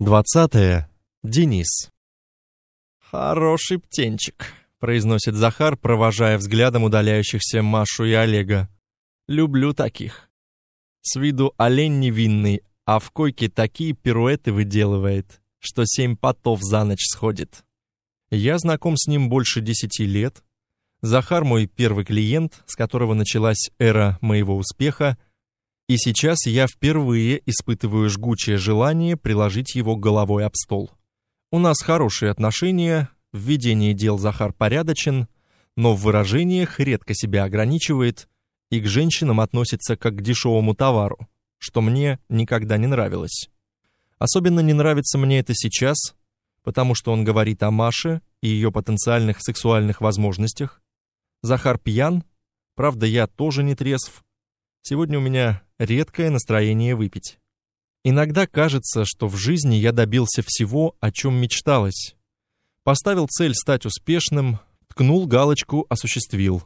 Двадцатое. Денис. «Хороший птенчик», — произносит Захар, провожая взглядом удаляющихся Машу и Олега. «Люблю таких. С виду олень невинный, а в койке такие пируэты выделывает, что семь потов за ночь сходит. Я знаком с ним больше десяти лет. Захар мой первый клиент, с которого началась эра моего успеха, и сейчас я впервые испытываю жгучее желание приложить его головой об стол. У нас хорошие отношения, в ведении дел Захар порядочен, но в выражениях редко себя ограничивает и к женщинам относится как к дешевому товару, что мне никогда не нравилось. Особенно не нравится мне это сейчас, потому что он говорит о Маше и ее потенциальных сексуальных возможностях. Захар пьян, правда, я тоже не трезв. Сегодня у меня редкое настроение выпить. Иногда кажется, что в жизни я добился всего, о чем мечталось. Поставил цель стать успешным, ткнул галочку «осуществил».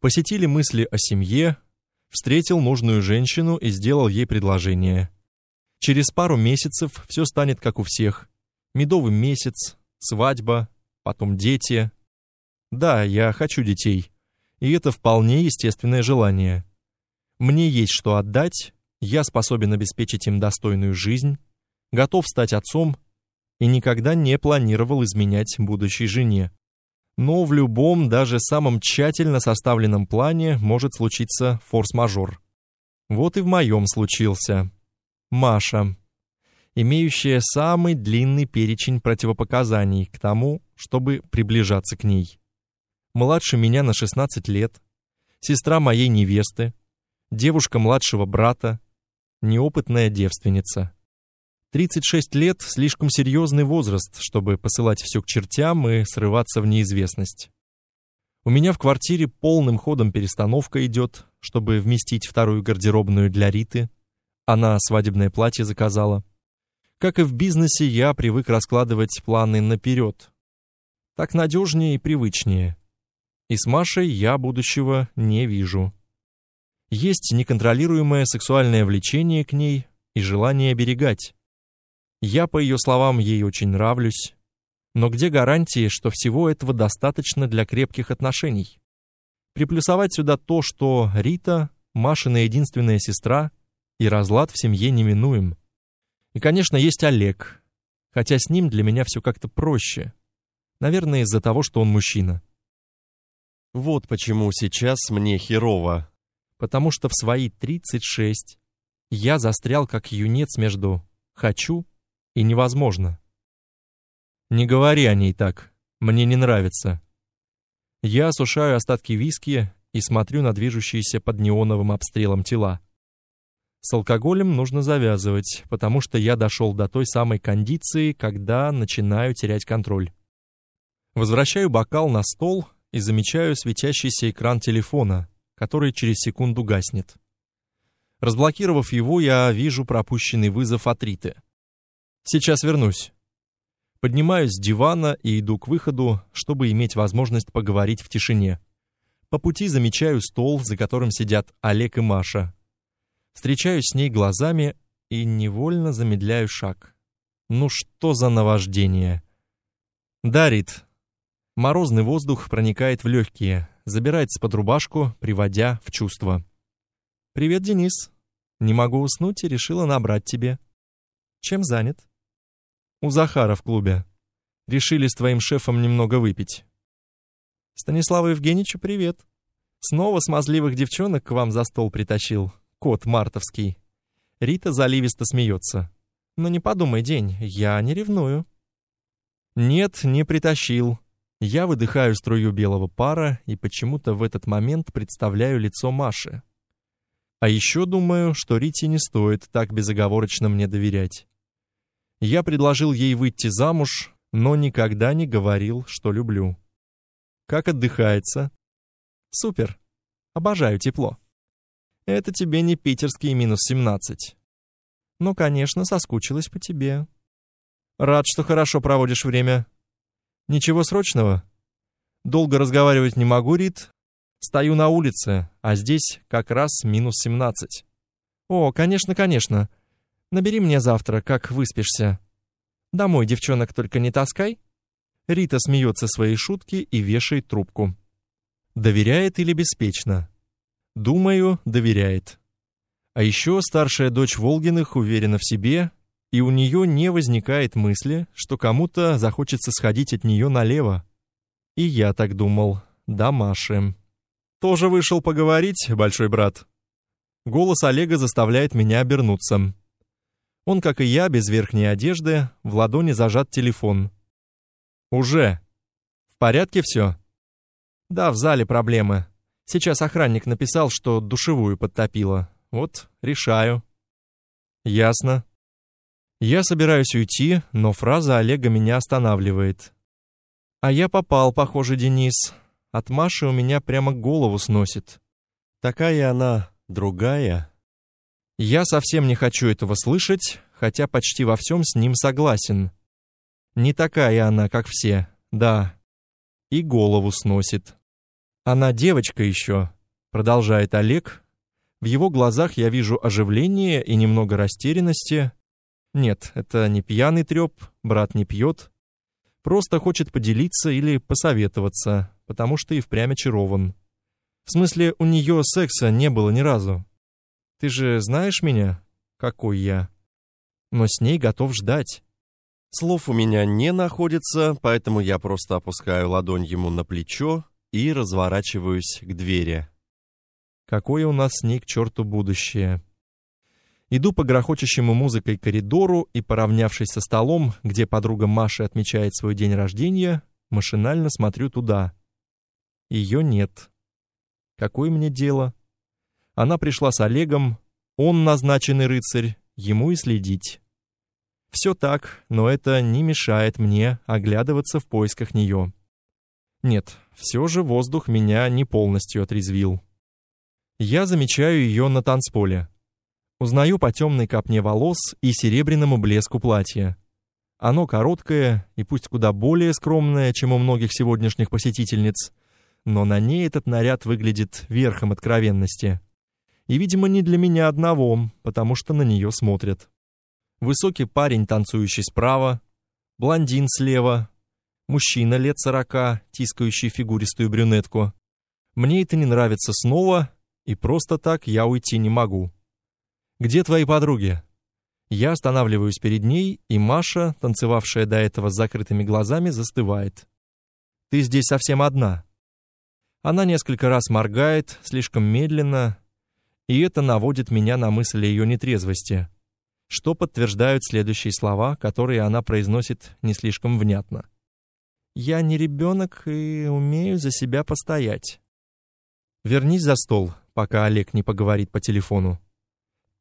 Посетили мысли о семье, встретил нужную женщину и сделал ей предложение. Через пару месяцев все станет как у всех. Медовый месяц, свадьба, потом дети. Да, я хочу детей. И это вполне естественное желание. Мне есть что отдать, я способен обеспечить им достойную жизнь, готов стать отцом и никогда не планировал изменять будущей жене. Но в любом, даже самом тщательно составленном плане может случиться форс-мажор. Вот и в моем случился. Маша, имеющая самый длинный перечень противопоказаний к тому, чтобы приближаться к ней. Младше меня на 16 лет, сестра моей невесты, девушка младшего брата, неопытная девственница. 36 лет — слишком серьезный возраст, чтобы посылать все к чертям и срываться в неизвестность. У меня в квартире полным ходом перестановка идет, чтобы вместить вторую гардеробную для Риты. Она свадебное платье заказала. Как и в бизнесе, я привык раскладывать планы наперед. Так надежнее и привычнее. И с Машей я будущего не вижу. Есть неконтролируемое сексуальное влечение к ней и желание оберегать. Я, по ее словам, ей очень нравлюсь. Но где гарантии, что всего этого достаточно для крепких отношений? Приплюсовать сюда то, что Рита — Машина единственная сестра, и разлад в семье неминуем. И, конечно, есть Олег, хотя с ним для меня все как-то проще. Наверное, из-за того, что он мужчина. Вот почему сейчас мне херово, потому что в свои 36 я застрял как юнец между «хочу» и «невозможно». Не говори о ней так, мне не нравится. Я осушаю остатки виски и смотрю на движущиеся под неоновым обстрелом тела. С алкоголем нужно завязывать, потому что я дошел до той самой кондиции, когда начинаю терять контроль. Возвращаю бокал на стол и замечаю светящийся экран телефона, который через секунду гаснет. Разблокировав его, я вижу пропущенный вызов от Риты. Сейчас вернусь. Поднимаюсь с дивана и иду к выходу, чтобы иметь возможность поговорить в тишине. По пути замечаю стол, за которым сидят Олег и Маша. Встречаюсь с ней глазами и невольно замедляю шаг. Ну что за наваждение? Дарит. Морозный воздух проникает в легкие, забирается под рубашку, приводя в чувство. «Привет, Денис. Не могу уснуть и решила набрать тебе. Чем занят?» «У Захара в клубе. Решили с твоим шефом немного выпить». «Станиславу Евгеньевичу привет. Снова смазливых девчонок к вам за стол притащил. Кот мартовский». Рита заливисто смеется. «Но не подумай, день, я не ревную». «Нет, не притащил», я выдыхаю струю белого пара и почему-то в этот момент представляю лицо Маши. А еще думаю, что Рите не стоит так безоговорочно мне доверять. Я предложил ей выйти замуж, но никогда не говорил, что люблю. Как отдыхается? Супер. Обожаю тепло. Это тебе не питерские минус семнадцать. Ну, конечно, соскучилась по тебе. Рад, что хорошо проводишь время. Ничего срочного? Долго разговаривать не могу, Рит. Стою на улице, а здесь как раз минус семнадцать. О, конечно, конечно. Набери мне завтра, как выспишься. Домой, девчонок, только не таскай. Рита смеется своей шутки и вешает трубку. Доверяет или беспечно? Думаю, доверяет. А еще старшая дочь Волгиных уверена в себе, и у нее не возникает мысли, что кому-то захочется сходить от нее налево. И я так думал, да Маши. Тоже вышел поговорить, большой брат. Голос Олега заставляет меня обернуться. Он, как и я, без верхней одежды, в ладони зажат телефон. Уже. В порядке все? Да, в зале проблемы. Сейчас охранник написал, что душевую подтопило. Вот, решаю. Ясно. Я собираюсь уйти, но фраза Олега меня останавливает. А я попал, похоже, Денис. От Маши у меня прямо голову сносит. Такая она другая. Я совсем не хочу этого слышать, хотя почти во всем с ним согласен. Не такая она, как все, да. И голову сносит. Она девочка еще, продолжает Олег. В его глазах я вижу оживление и немного растерянности. Нет, это не пьяный треп, брат не пьет. Просто хочет поделиться или посоветоваться, потому что и впрямь очарован. В смысле, у нее секса не было ни разу. Ты же знаешь меня, какой я. Но с ней готов ждать. Слов у меня не находится, поэтому я просто опускаю ладонь ему на плечо и разворачиваюсь к двери. Какое у нас с ней к черту будущее. Иду по грохочущему музыкой коридору и, поравнявшись со столом, где подруга Маши отмечает свой день рождения, машинально смотрю туда. Ее нет. Какое мне дело? Она пришла с Олегом, он назначенный рыцарь, ему и следить. Все так, но это не мешает мне оглядываться в поисках нее. Нет, все же воздух меня не полностью отрезвил. Я замечаю ее на танцполе. Узнаю по темной копне волос и серебряному блеску платья. Оно короткое и пусть куда более скромное, чем у многих сегодняшних посетительниц, но на ней этот наряд выглядит верхом откровенности. И, видимо, не для меня одного, потому что на нее смотрят. Высокий парень, танцующий справа, блондин слева, мужчина лет сорока, тискающий фигуристую брюнетку. Мне это не нравится снова, и просто так я уйти не могу. Где твои подруги? Я останавливаюсь перед ней, и Маша, танцевавшая до этого с закрытыми глазами, застывает. Ты здесь совсем одна. Она несколько раз моргает, слишком медленно, и это наводит меня на мысль о ее нетрезвости, что подтверждают следующие слова, которые она произносит не слишком внятно. «Я не ребенок и умею за себя постоять». «Вернись за стол, пока Олег не поговорит по телефону.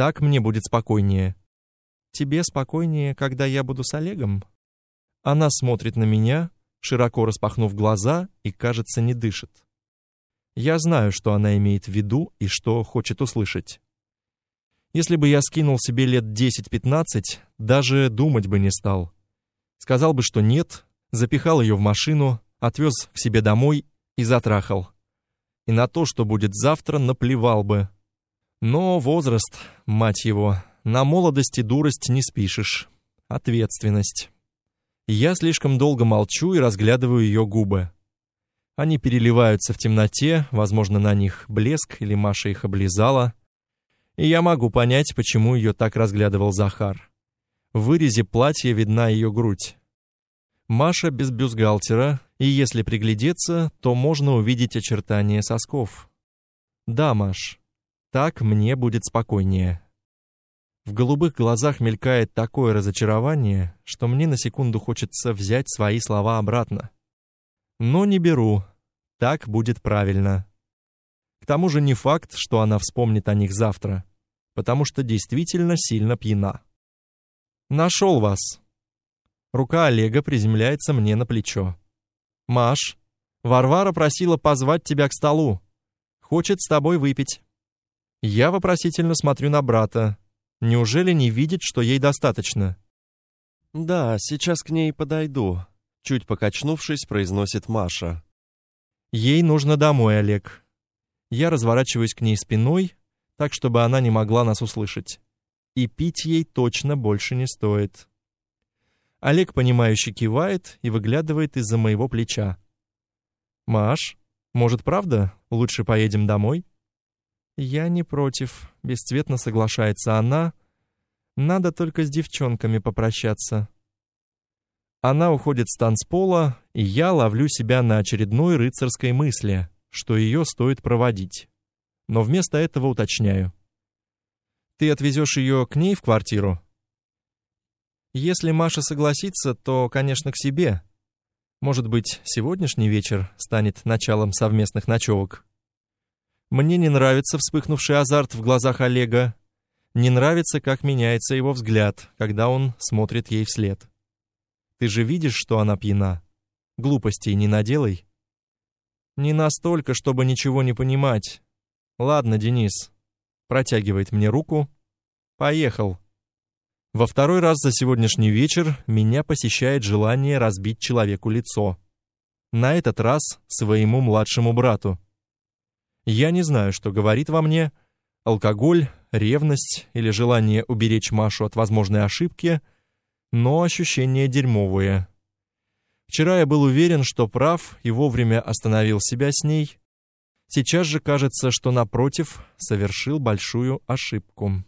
Так мне будет спокойнее». «Тебе спокойнее, когда я буду с Олегом?» Она смотрит на меня, широко распахнув глаза, и, кажется, не дышит. Я знаю, что она имеет в виду и что хочет услышать. Если бы я скинул себе лет 10-15, даже думать бы не стал. Сказал бы, что нет, запихал ее в машину, отвез к себе домой и затрахал. И на то, что будет завтра, наплевал бы. Но возраст, мать его, на молодости дурость не спишешь. Ответственность. Я слишком долго молчу и разглядываю ее губы. Они переливаются в темноте, возможно, на них блеск или Маша их облизала. И я могу понять, почему ее так разглядывал Захар. В вырезе платья видна ее грудь. Маша без бюстгальтера, и если приглядеться, то можно увидеть очертания сосков. Да, Маш, так мне будет спокойнее. В голубых глазах мелькает такое разочарование, что мне на секунду хочется взять свои слова обратно. Но не беру, так будет правильно. К тому же не факт, что она вспомнит о них завтра, потому что действительно сильно пьяна. Нашел вас. Рука Олега приземляется мне на плечо. Маш, Варвара просила позвать тебя к столу. Хочет с тобой выпить. Я вопросительно смотрю на брата. Неужели не видит, что ей достаточно? Да, сейчас к ней подойду, чуть покачнувшись, произносит Маша. Ей нужно домой, Олег. Я разворачиваюсь к ней спиной, так чтобы она не могла нас услышать. И пить ей точно больше не стоит. Олег, понимающе кивает и выглядывает из-за моего плеча. «Маш, может, правда, лучше поедем домой?» «Я не против», — бесцветно соглашается она. «Надо только с девчонками попрощаться». Она уходит с танцпола, и я ловлю себя на очередной рыцарской мысли, что ее стоит проводить. Но вместо этого уточняю. «Ты отвезешь ее к ней в квартиру?» «Если Маша согласится, то, конечно, к себе. Может быть, сегодняшний вечер станет началом совместных ночевок?» Мне не нравится вспыхнувший азарт в глазах Олега. Не нравится, как меняется его взгляд, когда он смотрит ей вслед. Ты же видишь, что она пьяна. Глупостей не наделай. Не настолько, чтобы ничего не понимать. Ладно, Денис. Протягивает мне руку. Поехал. Во второй раз за сегодняшний вечер меня посещает желание разбить человеку лицо. На этот раз своему младшему брату. Я не знаю, что говорит во мне. Алкоголь, ревность или желание уберечь Машу от возможной ошибки, но ощущения дерьмовые. Вчера я был уверен, что прав и вовремя остановил себя с ней. Сейчас же кажется, что напротив, совершил большую ошибку.